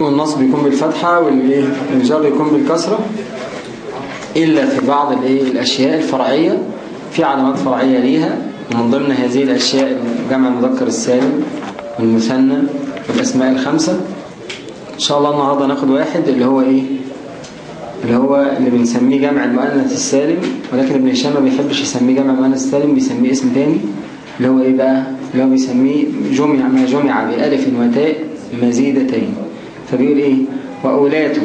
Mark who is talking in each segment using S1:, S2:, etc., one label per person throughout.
S1: والنصب يكون بالفتحة والجر يكون بالكسرة إلا في بعض الأشياء الفرعية في علامات فرعية ليها ومن ضمن هذه الأشياء جمع المذكر السالم والمثنى والأسماء الخمسة. إن شاء الله النهاردة ناخد واحد اللي هو إيه اللي هو اللي بنسميه جمع المؤنث السالم ولكن ابن هشام ما بيحبش يسميه جمع المؤنث السالم بيسميه اسم تاني اللي هو إيه بقى؟ اللي هو بيسميه جمع ما جمع بألف وتاء مزيدتين. فبيقول إيه؟ وأولاته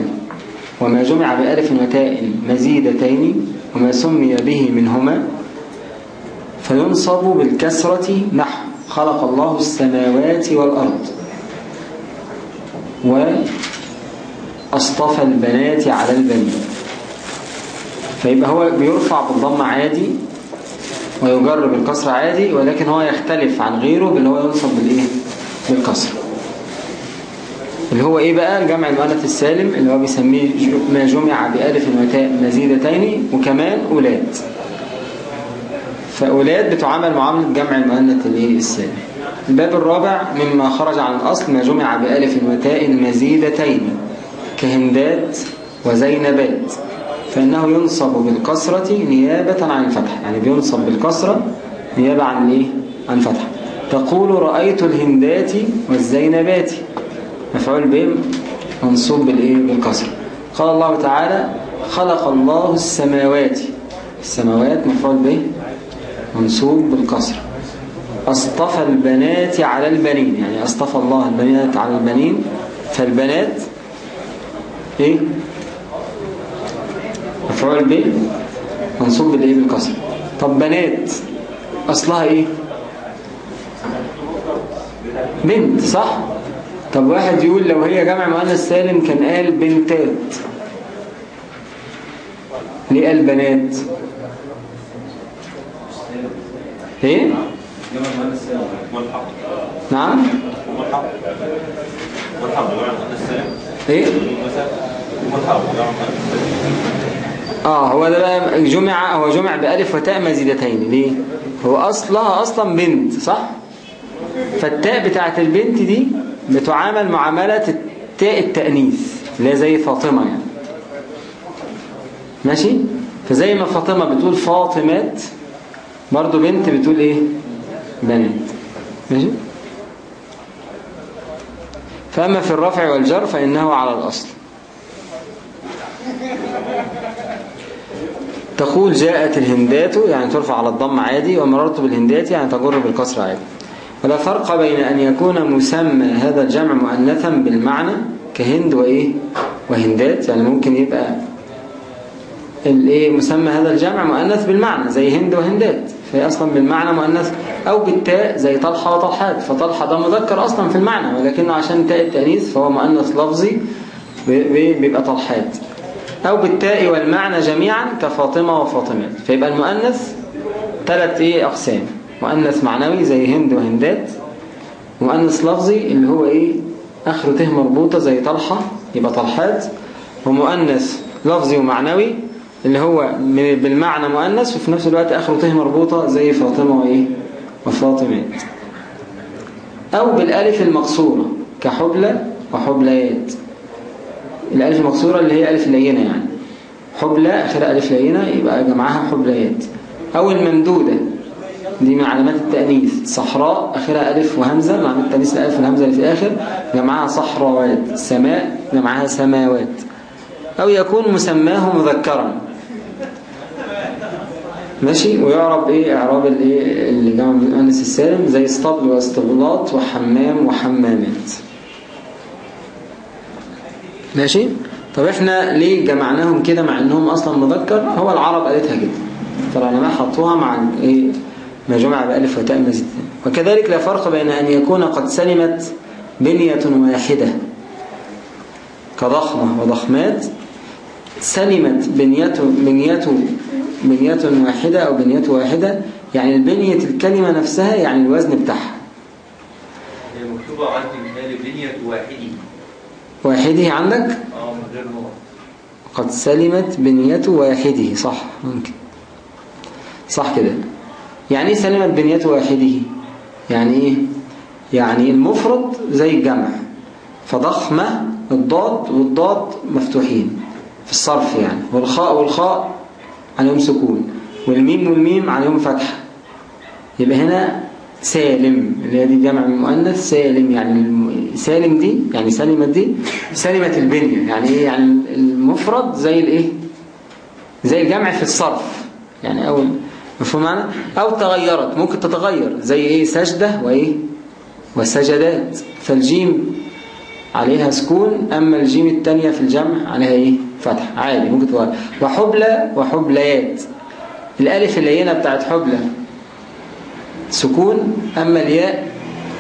S1: وما جمع بألف وتاء مزيدتين وما سمي به منهما فينصب بالكسرة نحو خلق الله السماوات والأرض. وأصطفى البنات على البنين فيبقى هو بيرفع بالضم عادي ويجر بالكسر عادي ولكن هو يختلف عن غيره باللي هو ينصب بالإيه؟ بالكسر اللي هو إيه بقى؟ جمع المؤنث السالم اللي هو بيسميه ما جمع بألف وتاء مزيدتين وكمان أولاد. فأولاد بتعامل معاملة جمع المؤنث السالم الباب الرابع مما خرج عن الأصل ما جمع بألف وتاء مزيدتين كهندات وزينبات. فإنه ينصب بالكسرة نيابة عن الفتح يعني بينصب بالكسرة نيابة عن الايه عن الفتح تقول رأيت الهندات والزينبات. مفعول به منصوب بالإيه؟ بالكسر قال الله تعالى خلق الله السماوات. السماوات مفعول به منصوب بالكسر أصطفى البنات على البنين. يعني أصطفى الله البنات على البنين. فالبنات إيه؟ مفعول به منصوب بالإيه؟ بالكسر طب بنات أصلها إيه؟ بنت صح؟ طب واحد يقول لو هي جمع مؤنث سالم كان قال بنتات. ليه قال بنات؟
S2: إيه؟
S1: نعم.
S2: إيه؟
S1: آه هو ده بقى جمع هو جمع بألف وتاء مزيدتين. ليه؟ هو أصلها أصلا بنت صح؟ فالتاء بتاعت البنت دي بتعامل معاملة التاء التأنيث اللي هي زي فاطمة يعني. ماشي؟ فزي ما فاطمة بتقول فاطمات برضو بنت بتقول إيه؟ بنات ماشي؟ فأما في الرفع والجر فإنه على الأصل. تقول جاءت الهندات يعني ترفع على الضم عادي ومررت بالهندات يعني تجر بالكسر عادي. ولا فرق بين أن يكون مسمى هذا الجمع مؤنثا بالمعنى كهند وإيه؟ وهندات. يعني ممكن يبقى الإيه؟ مسمى هذا الجمع مؤنث بالمعنى زي هند وهندات فهي أصلا بالمعنى مؤنث أو بالتاء زي طلحة وطلحات. فطلحة ده مذكر أصلا في المعنى ولكنه عشان تاء التأنيث فهو مؤنث لفظي بيبقى طلحات. أو بالتاء والمعنى جميعا كفاطمة وفاطمات. فيبقى المؤنث ثلاث إيه؟ أقسام. مؤنث معنوي زي هند وهندات. مؤنث لفظي اللي هو إيه؟ آخره ته مربوطة زي طلحة يبقى طلحات. ومؤنث لفظي ومعنوي اللي هو بالمعنى مؤنث وفي نفس الوقت آخره ته مربوطة زي فاطمة وإيه؟ وفاطمات أو بالألف المقصورة كحبلى وحبليات الألف المقصورة اللي هي ألف لينة يعني. حبلى آخرها ألف لينة يبقى جمعها حبليات أو الممدودة دي من علامات التأنيث. صحراء آخرها ألف وهمزة. مع التأنيث الألف والهمزة اللي في الآخر. جمعها صحراوات سماء جمعها سماوات. أو يكون مسماه مذكرا. ماشي؟ ويعرب إيه؟ إعراب الإيه اللي جمع المؤنث السالم. زي اسطبل واستغلاط وحمام وحمامات. ماشي؟ طب إحنا ليه جمعناهم كده مع إنهم أصلا مذكر؟ هو العرب قالتها كده. فالعلماء حطوها مع إيه؟ ما جمع بألف وتاء مزيد. وكذلك لا فرق بين أن يكون قد سلمت بنية واحدة كضخمة وضخمات سلمت بنية بنية بنية واحدة أو بنية واحدة يعني البنية الكلمة نفسها يعني الوزن بتاعها.
S2: هي مكتوبة عندي بنية واحدي
S1: واحدة عندك؟
S2: آه من غير نوع
S1: قد سلمت بنية واحدة صح ممكن. صح كده. يعني إيه سلمت بنية واحدة؟ يعني إيه؟ يعني المفرد زي الجمع. فضخمة الضاد والضاد مفتوحين في الصرف يعني. والخاء والخاء عليهم سكون. والميم والميم عليهم فتحة. يبقى هنا سالم اللي هي دي جمع المؤنث سالم. يعني الم- سالم دي يعني سلمت دي سلمت البنية. يعني إيه؟ يعني المفرد زي الإيه؟ زي الجمع في الصرف. يعني أول مفهوم معنى أو تغيرت ممكن تتغير زي إيه؟ سجدة وإيه؟ وسجدات فالجيم عليها سكون أما الجيم التانية في الجمع عليها إيه؟ فتح عادي ممكن تغير وحبلى وحبليات الألف اللينة بتاعت حبلى سكون أما الياء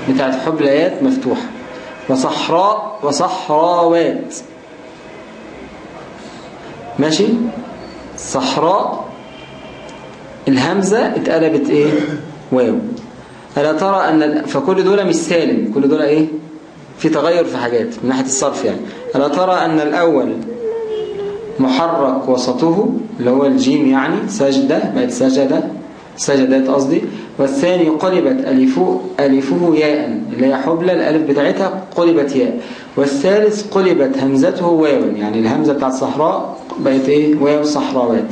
S1: بتاعت حبليات مفتوحة. وصحراء وصحراوات. ماشي؟ صحراء الهمزة اتقلبت إيه؟ واو. ألا ترى أن فكل دول مش سالم كل دول إيه؟ في تغير في حاجات من ناحية الصرف يعني. ألا ترى أن الأول محرك وسطه اللي هو الجيم يعني سجدة بقت سجدة سجدات قصدي. والثاني قلبت ألفه, ألفه ياء اللي هي حبلى الألف بتاعتها قلبت ياء. والثالث قلبت همزته واوا يعني الهمزة بتاعت صحراء بقت إيه؟ واو صحراوات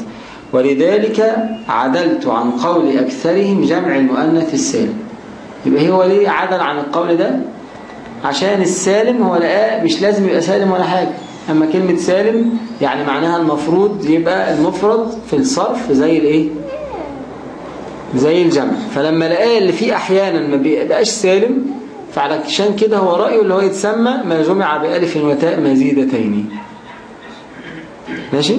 S1: ولذلك عدلت عن قول أكثرهم جمع المؤنث السالم. يبقى هو ليه عدل عن القول ده؟ عشان السالم هو لقاه مش لازم يبقى سالم ولا حاجة. أما كلمة سالم يعني معناها المفروض يبقى المفرد في الصرف زي الإيه؟ زي الجمع. فلما لقاه اللي فيه أحيانا ما بيبقاش سالم فعلشان كده هو رأيه اللي هو يتسمى ما جمع بألف وتاء مزيدتين. ماشي؟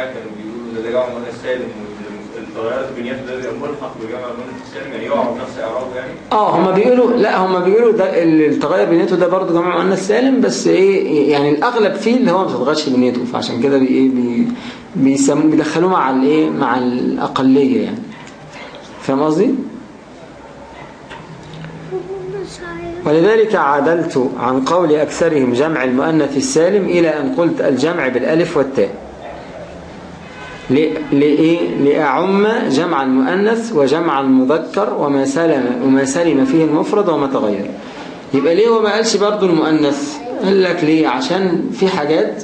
S2: كانوا بيقولوا ده ده جمع مؤنث سالم والتغيرات بنيته ده ملحق بجمع مؤنث سالم يعني يعني؟
S1: آه هما بيقولوا لا هما بيقولوا ده ال- التغير بنيته ده برضه جمع مؤنث سالم بس إيه يعني الأغلب فيه اللي هو ما بتتغيرش بنيته فعشان كده بي إيه بي بيسموه بيدخلوه مع الايه مع الأقلية يعني. فاهم قصدي؟ ولذلك عدلت عن قول أكثرهم جمع المؤنث السالم إلى أن قلت الجمع بالألف والتاء. لإيه؟ لأعم جمع المؤنث وجمع المذكر وما سلم وما سلم فيه المفرد وما تغير. يبقى ليه وما قالش برضو المؤنث؟ قال لك ليه؟ عشان في حاجات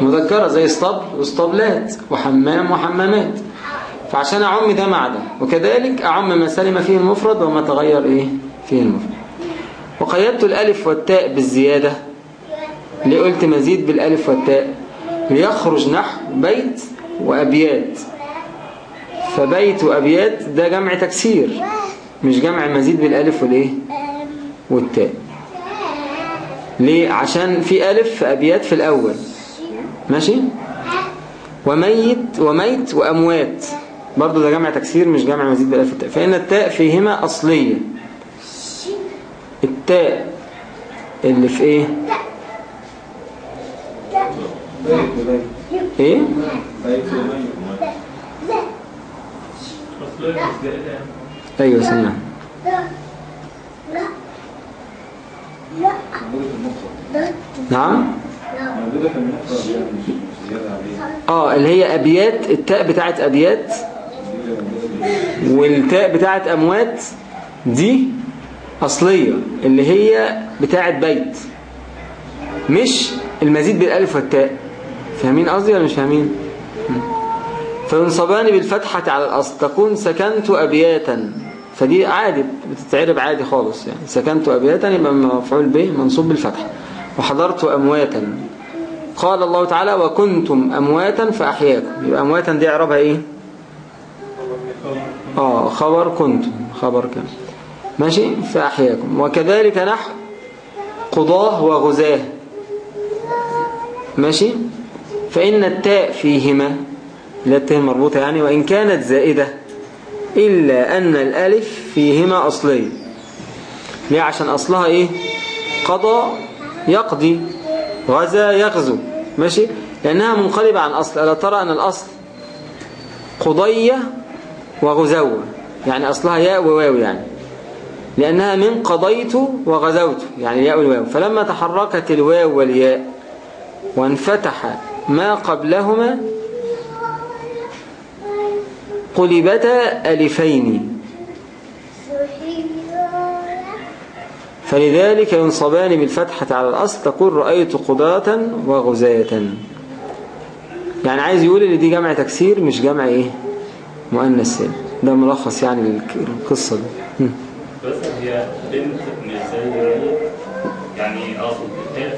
S1: مذكرة زي اسطبل واسطبلات وحمام وحمامات. فعشان أعم ده مع ده وكذلك أعم ما سلم فيه المفرد وما تغير إيه؟ فيه المفرد. وقيدت الألف والتاء بالزيادة. ليه قلت مزيد بالألف والتاء؟ ليخرج نحو بيت وأبيات. فبيت وأبيات ده جمع تكسير مش جمع مزيد بالألف والإيه؟ والتاء. ليه؟ عشان في ألف في أبيات في الأول. ماشي؟ وميت وميت وأموات. برضو ده جمع تكسير مش جمع مزيد بالألف والتاء. فإن التاء فيهما أصلية. التاء اللي في إيه؟ إيه؟ أيوه سمع. نعم؟ آه اللي هي أبيات التاء بتاعت أبيات والتاء بتاعت أموات دي أصلية اللي هي بتاعت بيت مش المزيد بالألف والتاء. فاهمين قصدي ولا مش فاهمين. فينصبان بالفتحة على الأصل تكون سكنت أبياتا. فدي عادي بتتعرب عادي خالص يعني. سكنت أبياتا يبقى مفعول به منصوب بالفتحة. وحضرت أمواتا. قال الله تعالى وكنتم أمواتا فأحياكم. يبقى أمواتا دي إعرابها إيه؟ آه خبر كنتم. خبر كان. ماشي؟ فأحياكم. وكذلك نحو قضاه وغزاه. ماشي؟ فإن التاء فيهما التاء مربوطة يعني وإن كانت زائدة إلا أن الألف فيهما أصلية ليه؟ عشان أصلها إيه؟ قضى يقضي غزا يغزو. ماشي؟ لأنها منقلبة عن أصل. ألا ترى أن الأصل قضية وغزوة يعني أصلها ياء وواو يعني. لأنها من قضيت وغزوت يعني الياء والواو. فلما تحركت الواو والياء وانفتح ما قبلهما قلبتا ألفين. فلذلك ينصبان بالفتحة على الأصل تقول رأيت قضاة وغزاة. يعني عايز يقول إن دي جمع تكسير مش جمع إيه؟ مؤنث. سالم ده ملخص يعني القصة دي.
S3: بس هي بنت مش زي يعني أقصد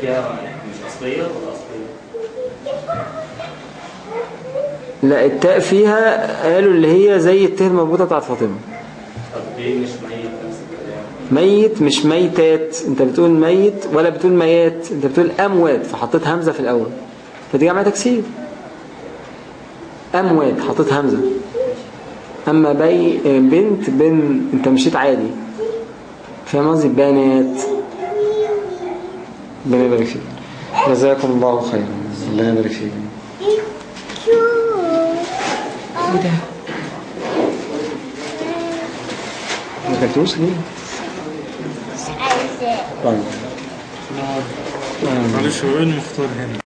S3: فيها مش أصلية ولا اصليه؟
S1: لا التاء فيها قالوا اللي هي زي التاء المربوطة بتاعت فاطمة.
S3: طب ليه مش ميت نفس الكلام؟
S1: ميت مش ميتات. انت بتقول ميت ولا بتقول ميات؟ انت بتقول اموات فحطيت همزة في الأول. فدي جمع تكسير. اموات حطيت همزة. أما بي بنت بن انت مشيت عادي. فاهم قصدي؟ بنات. ربنا يبارك فيك. جزاكم الله خيرا. الله يبارك فيك. إيه ده ما كنتوش ليه طيب.
S4: معلش هو إيه المختار هنا؟